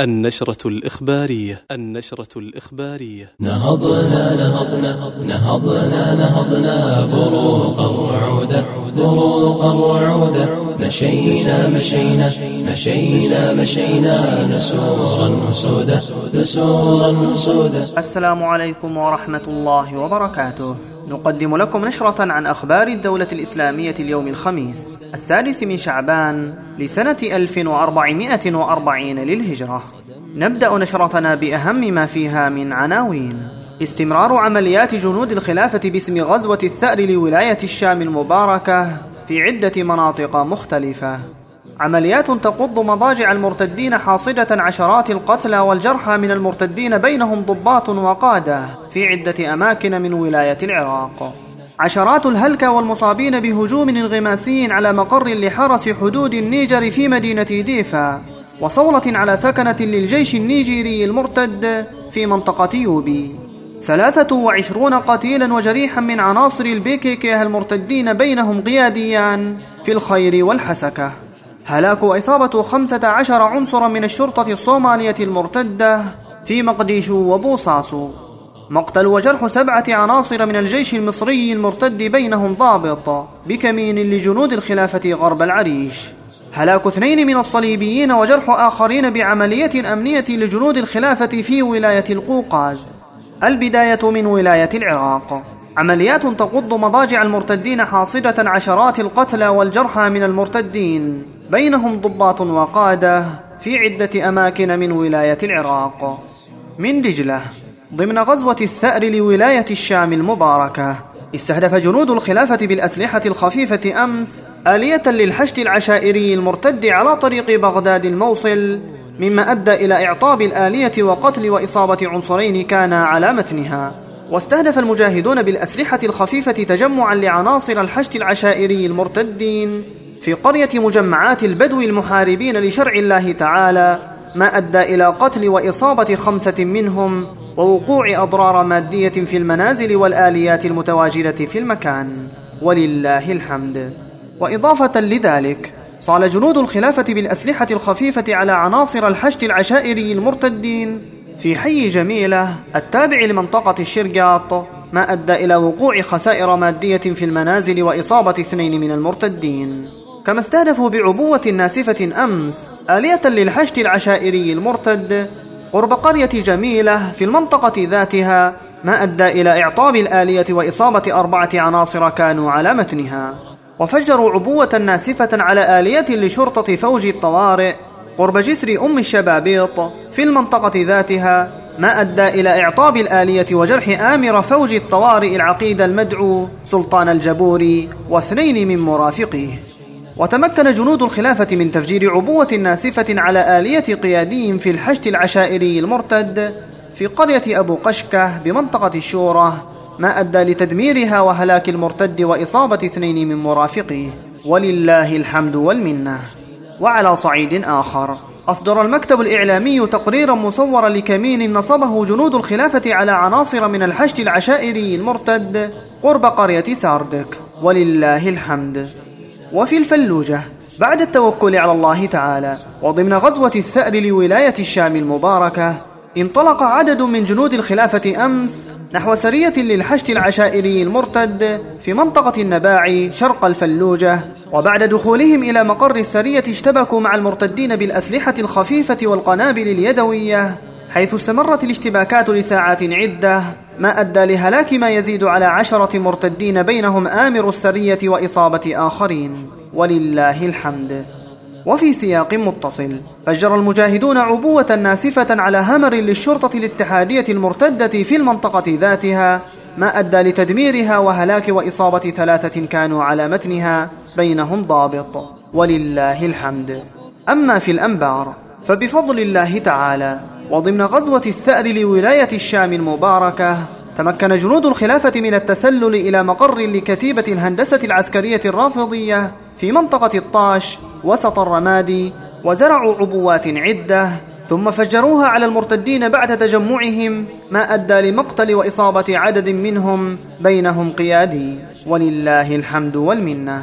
النشرة الإخبارية النشرة الإخبارية. نهضنا نهضنا نهضنا نهضنا بروق الرعودة بروق الرعودة مشينا مشينا مشينا مشينا نسورا نسودا نسورا نسودا. السلام عليكم ورحمة الله وبركاته. نقدم لكم نشرة عن أخبار الدولة الإسلامية اليوم الخميس السادس من شعبان لسنة 1440 للهجرة. نبدأ نشرتنا بأهم ما فيها من عناوين. استمرار عمليات جنود الخلافة باسم غزوة الثأر لولاية الشام المباركة في عدة مناطق مختلفة. عمليات تقض مضاجع المرتدين حاصدة عشرات القتلى والجرحى من المرتدين بينهم ضباط وقادة في عدة أماكن من ولاية العراق. عشرات الهلكى والمصابين بهجوم انغماسي على مقر لحرس حدود النيجر في مدينة ديفا وصولة على ثكنة للجيش النيجيري المرتد في منطقة يوبي. ثلاثة وعشرون قتيلا وجريحا من عناصر البيكيكيه المرتدين بينهم قياديان في الخير والحسكة. هلاك وإصابة خمسة عشر عنصرا من الشرطة الصومالية المرتدة في مقديشو وبوصاسو مقتل وجرح سبعة عناصر من الجيش المصري المرتد بينهم ضابط بكمين لجنود الخلافة غرب العريش. هلاك اثنين من الصليبيين وجرح آخرين بعملية أمنية لجنود الخلافة في ولاية القوقاز. البداية من ولاية العراق. عمليات تقض مضاجع المرتدين حاصدة عشرات القتلى والجرحى من المرتدين. بينهم ضباط وقادة في عدة أماكن من ولاية العراق. من دجلة ضمن غزوة الثأر لولاية الشام المباركة استهدف جنود الخلافة بالأسلحة الخفيفة أمس آلية للحشد العشائري المرتد على طريق بغداد الموصل مما أدى إلى إعطاب الآلية وقتل وإصابة عنصرين كانا على متنها. واستهدف المجاهدون بالأسلحة الخفيفة تجمعا لعناصر الحشد العشائري المرتدين في قرية مجمعات البدو المحاربين لشرع الله تعالى ما أدى إلى قتل وإصابة خمسة منهم ووقوع أضرار مادية في المنازل والآليات المتواجدة في المكان. ولله الحمد. وإضافة لذلك صال جنود الخلافة بالأسلحة الخفيفة على عناصر الحشد العشائري المرتدين في حي جميلة التابع لمنطقة الشرقاط ما أدى إلى وقوع خسائر مادية في المنازل وإصابة اثنين من المرتدين. كما استهدفوا بعبوة ناسفة أمس آلية للحشد العشائري المرتد قرب قرية جميلة في المنطقة ذاتها ما أدى إلى إعطاب الآلية وإصابة أربعة عناصر كانوا على متنها. وفجروا عبوة ناسفة على آلية لشرطة فوج الطوارئ قرب جسر أم الشبابيط في المنطقة ذاتها ما أدى إلى إعطاب الآلية وجرح آمر فوج الطوارئ العقيد المدعو سلطان الجبوري واثنين من مرافقيه. وتمكن جنود الخلافة من تفجير عبوة ناسفة على آلية قيادي في الحشد العشائري المرتد في قرية أبو قشكة بمنطقة الشورى ما أدى لتدميرها وهلاك المرتد وإصابة اثنين من مرافقيه. ولله الحمد والمنة. وعلى صعيد آخر. أصدر المكتب الإعلامي تقريرا مصورا لكمين نصبه جنود الخلافة على عناصر من الحشد العشائري المرتد قرب قرية ساردك. ولله الحمد. وفي الفلوجة بعد التوكل على الله تعالى وضمن غزوة الثأر لولاية الشام المباركة انطلق عدد من جنود الخلافة أمس نحو سرية للحشد العشائري المرتد في منطقة النباعي شرق الفلوجة وبعد دخولهم إلى مقر السرية اشتبكوا مع المرتدين بالأسلحة الخفيفة والقنابل اليدوية حيث استمرت الاشتباكات لساعات عدة ما أدى لهلاك ما يزيد على عشرة مرتدين بينهم آمر السرية وإصابة آخرين. ولله الحمد. وفي سياق متصل فجر المجاهدون عبوة ناسفة على همر للشرطة الاتحادية المرتدة في المنطقة ذاتها ما أدى لتدميرها وهلاك وإصابة ثلاثة كانوا على متنها بينهم ضابط. ولله الحمد. أما في الأنبار فبفضل الله تعالى وضمن غزوة الثأر لولاية الشام المباركة تمكن جنود الخلافة من التسلل إلى مقر لكتيبة الهندسة العسكرية الرافضية في منطقة الطاش وسط الرمادي وزرعوا عبوات عدة ثم فجروها على المرتدين بعد تجمعهم ما أدى لمقتل وإصابة عدد منهم بينهم قيادي. ولله الحمد والمنة.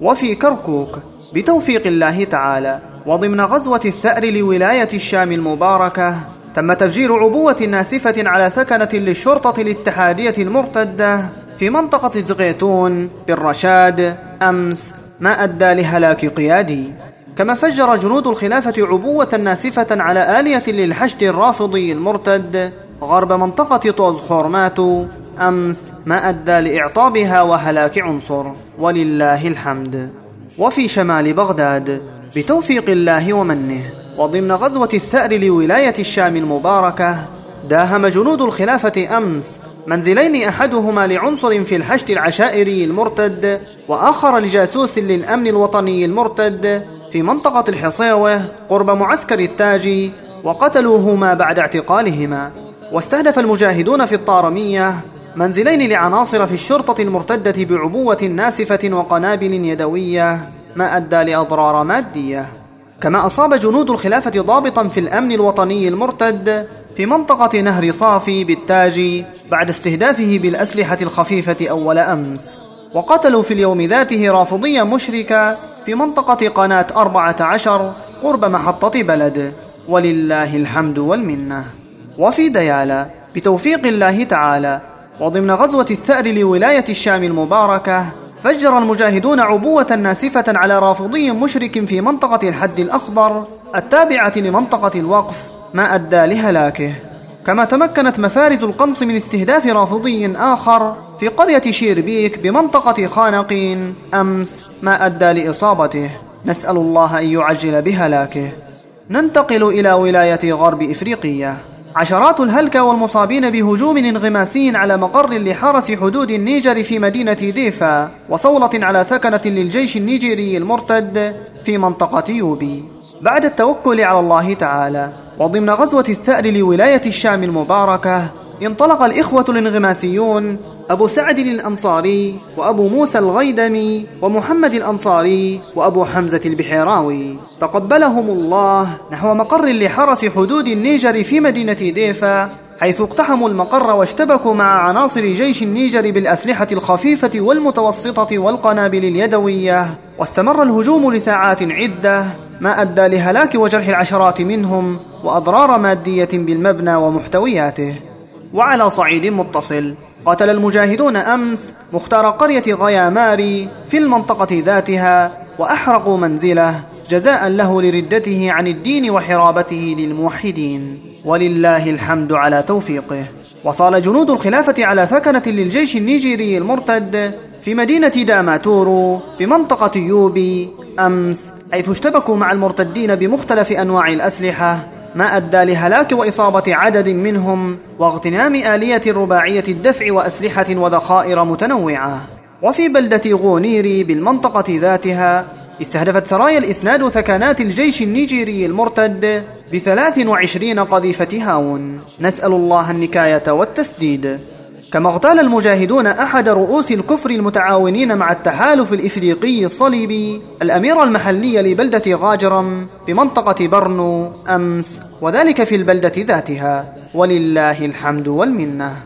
وفي كركوك بتوفيق الله تعالى وضمن غزوة الثأر لولاية الشام المباركة تم تفجير عبوة ناسفة على ثكنة للشرطة الاتحادية المرتدة في منطقة زغيتون بالرشاد أمس ما أدى لهلاك قيادي. كما فجر جنود الخلافة عبوة ناسفة على آلية للحشد الرافضي المرتد غرب منطقة طوز خورماتو أمس ما أدى لإعطابها وهلاك عنصر. ولله الحمد. وفي شمال بغداد بتوفيق الله ومنه وضمن غزوة الثأر لولاية الشام المباركة داهم جنود الخلافة أمس منزلين أحدهما لعنصر في الحشد العشائري المرتد وآخر لجاسوس للأمن الوطني المرتد في منطقة الحصيوة قرب معسكر التاجي وقتلوهما بعد اعتقالهما. واستهدف المجاهدون في الطارمية منزلين لعناصر في الشرطة المرتدة بعبوة ناسفة وقنابل يدوية ما أدى لأضرار مادية. كما أصاب جنود الخلافة ضابطا في الأمن الوطني المرتد في منطقة نهر صافي بالتاج بعد استهدافه بالأسلحة الخفيفة أول أمس. وقتلوا في اليوم ذاته رافضيا مشركة في منطقة قناة أربعة عشر قرب محطة بلد. ولله الحمد والمنة. وفي ديالى بتوفيق الله تعالى وضمن غزوة الثأر لولاية الشام المباركة فجر المجاهدون عبوة ناسفة على رافضي مشرك في منطقة الحد الأخضر التابعة لمنطقة الوقف ما أدى لهلاكه. كما تمكنت مفارز القنص من استهداف رافضي آخر في قرية شيربيك بمنطقة خانقين. أمس ما أدى لإصابته. نسأل الله أن يعجل بهلاكه. ننتقل إلى ولاية غرب إفريقية. عشرات الهلكى والمصابين بهجوم انغماسي على مقر لحرس حدود النيجر في مدينة ديفا وصولة على ثكنة للجيش النيجيري المرتد في منطقة يوبي. بعد التوكل على الله تعالى. وضمن غزوة الثأر لولاية الشام المباركة انطلق الإخوة الانغماسيون أبو سعد الأنصاري وأبو موسى الغيدمي ومحمد الأنصاري وأبو حمزة البحيراوي. تقبلهم الله نحو مقر لحرس حدود النيجر في مدينة ديفا حيث اقتحموا المقر واشتبكوا مع عناصر جيش النيجر بالأسلحة الخفيفة والمتوسطة والقنابل اليدوية. واستمر الهجوم لساعات عدة ما أدى لهلاك وجرح العشرات منهم. وأضرار مادية بالمبنى ومحتوياته. وعلى صعيد متصل قتل المجاهدون أمس مختار قرية غياماري في المنطقة ذاتها وأحرقوا منزله جزاء له لردته عن الدين وحرابته للموحدين. ولله الحمد على توفيقه. وصال جنود الخلافة على ثكنة للجيش النيجيري المرتد في مدينة داماتورو بمنطقة يوبي أمس حيث اشتبكوا مع المرتدين بمختلف أنواع الأسلحة ما أدى لهلاك وإصابة عدد منهم واغتنام آلية رباعية الدفع وأسلحة وذخائر متنوعة. وفي بلدة غونيري بالمنطقة ذاتها استهدفت سرايا الإسناد ثكنات الجيش النيجيري المرتد بثلاث وعشرين قذيفة هاون. نسأل الله النكاية والتسديد. كما اغتال المجاهدون أحد رؤوس الكفر المتعاونين مع التحالف الإفريقي الصليبي الأمير المحلي لبلدة غاجرم بمنطقة برنو أمس وذلك في البلدة ذاتها. ولله الحمد والمنة.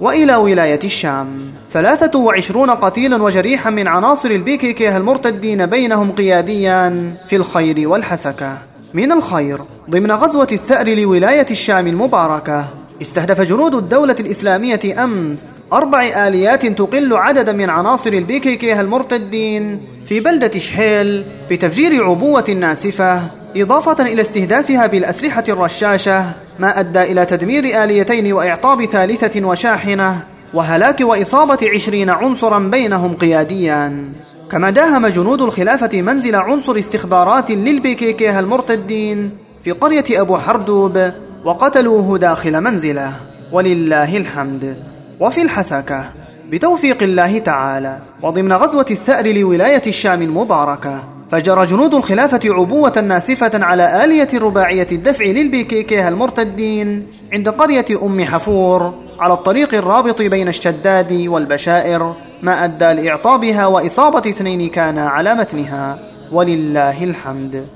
وإلى ولاية الشام. ثلاثة وعشرون قتيلا وجريحا من عناصر البيكيكيه المرتدين بينهم قياديان في الخير والحسكة. من الخير ضمن غزوة الثأر لولاية الشام المباركة استهدف جنود الدولة الإسلامية أمس أربع آليات تقل عددا من عناصر البيكيكيه المرتدين في بلدة شحيل بتفجير عبوة ناسفة إضافة إلى استهدافها بالأسلحة الرشاشة ما أدى إلى تدمير آليتين وإعطاب ثالثة وشاحنة وهلاك وإصابة عشرين عنصرا بينهم قياديا. كما داهم جنود الخلافة منزل عنصر استخبارات للبيكيكيه المرتدين في قرية أبو حردوب وقتلوه داخل منزله ولله الحمد. وفي الحسكة بتوفيق الله تعالى وضمن غزوة الثأر لولاية الشام المباركة فجر جنود الخلافة عبوة ناسفة على آلية رباعية الدفع للبيكيكيه المرتدين عند قرية أم حفور على الطريق الرابط بين الشداد والبشائر ما أدى لإعطابها وإصابة اثنين كانا على متنها ولله الحمد.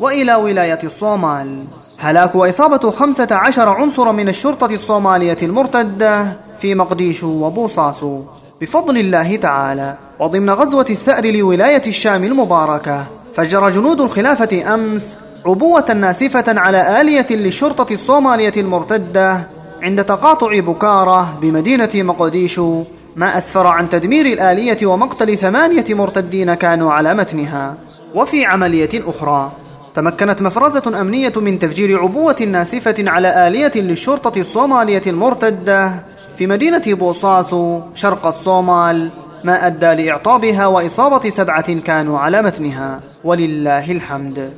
وإلى ولاية الصومال. هلاك وإصابة خمسة عشر عنصر من الشرطة الصومالية المرتدة في مقديشو وبوصاسو بفضل الله تعالى وضمن غزوة الثأر لولاية الشام المباركة فجر جنود الخلافة أمس عبوة ناسفة على آلية للشرطة الصومالية المرتدة عند تقاطع بكارة بمدينة مقديشو ما أسفر عن تدمير الآلية ومقتل ثمانية مرتدين كانوا على متنها. وفي عملية أخرى تمكنت مفرزة أمنية من تفجير عبوة ناسفة على آلية للشرطة الصومالية المرتدة في مدينة بوصاسو شرق الصومال ما أدى لإعطابها وإصابة سبعة كانوا على متنها. ولله الحمد.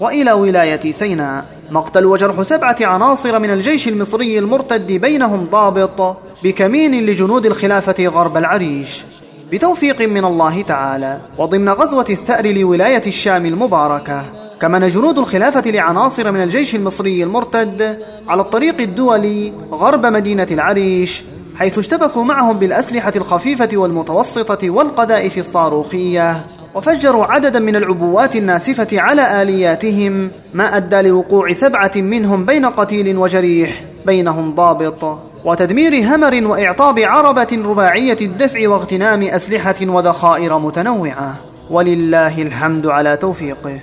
وإلى ولاية سيناء مقتل وجرح سبعة عناصر من الجيش المصري المرتد بينهم ضابط بكمين لجنود الخلافة غرب العريش. بتوفيق من الله تعالى. وضمن غزوة الثأر لولاية الشام المباركة. كمن جنود الخلافة لعناصر من الجيش المصري المرتد على الطريق الدولي غرب مدينة العريش حيث اشتبكوا معهم بالأسلحة الخفيفة والمتوسطة والقذائف الصاروخية وفجروا عددا من العبوات الناسفة على آلياتهم ما أدى لوقوع سبعة منهم بين قتيل وجريح بينهم ضابط وتدمير همر وإعطاب عربة رباعية الدفع واغتنام أسلحة وذخائر متنوعة. ولله الحمد على توفيقه.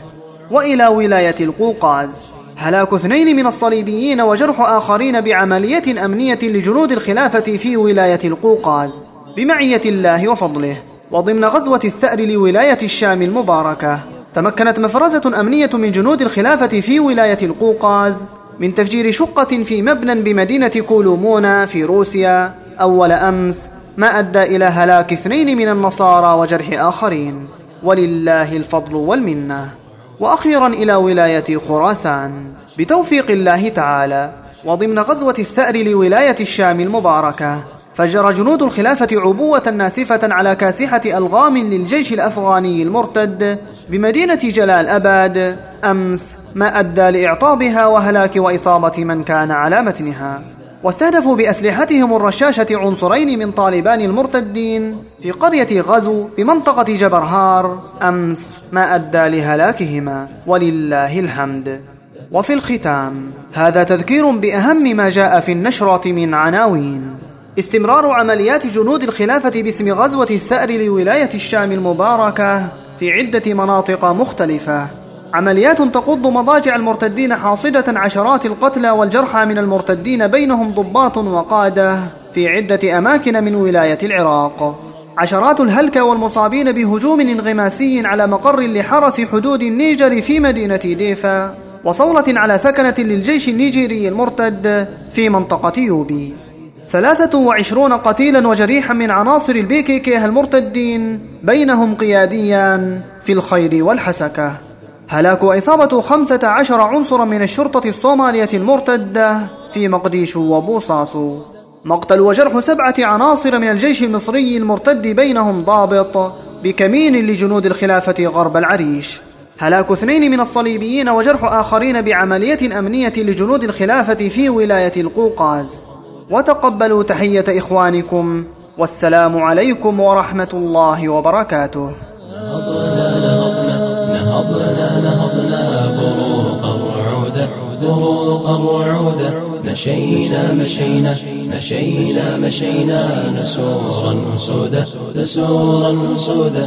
وإلى ولاية القوقاز. هلاك اثنين من الصليبيين وجرح آخرين بعملية أمنية لجنود الخلافة في ولاية القوقاز. بمعية الله وفضله. وضمن غزوة الثأر لولاية الشام المباركة. تمكنت مفرزة أمنية من جنود الخلافة في ولاية القوقاز من تفجير شقة في مبنى بمدينة كولومونا في روسيا أول أمس ما أدى إلى هلاك اثنين من النصارى وجرح آخرين. ولله الفضل والمنة. وأخيرا إلى ولاية خراسان. بتوفيق الله تعالى وضمن غزوة الثأر لولاية الشام المباركة فجر جنود الخلافة عبوة ناسفة على كاسحة ألغام للجيش الأفغاني المرتد بمدينة جلال أباد. أمس ما أدى لإعطابها وهلاك وإصابة من كان على متنها. واستهدفوا بأسلحتهم الرشاشة عنصرين من طالبان المرتدين في قرية غزو بمنطقة جبرهار أمس ما أدى لهلاكهما ولله الحمد. وفي الختام هذا تذكير بأهم ما جاء في النشرة من عناوين. استمرار عمليات جنود الخلافة باسم غزوة الثأر لولاية الشام المباركة في عدة مناطق مختلفة. عمليات تقض مضاجع المرتدين حاصدة عشرات القتلى والجرحى من المرتدين بينهم ضباط وقادة في عدة أماكن من ولاية العراق. عشرات الهلكى والمصابين بهجوم انغماسي على مقر لحرس حدود النيجر في مدينة ديفا وصولة على ثكنة للجيش النيجيري المرتد في منطقة يوبي. ثلاثة وعشرون قتيلا وجريحا من عناصر البيكيكي المرتدين بينهم قياديان في الخير والحسكة. هلاك وإصابة خمسة عشر عنصرا من الشرطة الصومالية المرتدة في مقديشو وبوصاصو. مقتل وجرح سبعة عناصر من الجيش المصري المرتد بينهم ضابط بكمين لجنود الخلافة غرب العريش. هلاك اثنين من الصليبيين وجرح آخرين بعملية أمنية لجنود الخلافة في ولاية القوقاز. وتقبلوا تحية إخوانكم والسلام عليكم ورحمة الله وبركاته. مشينا مشينا مشينا مشينا. نسورا أسودا نسورا أسودا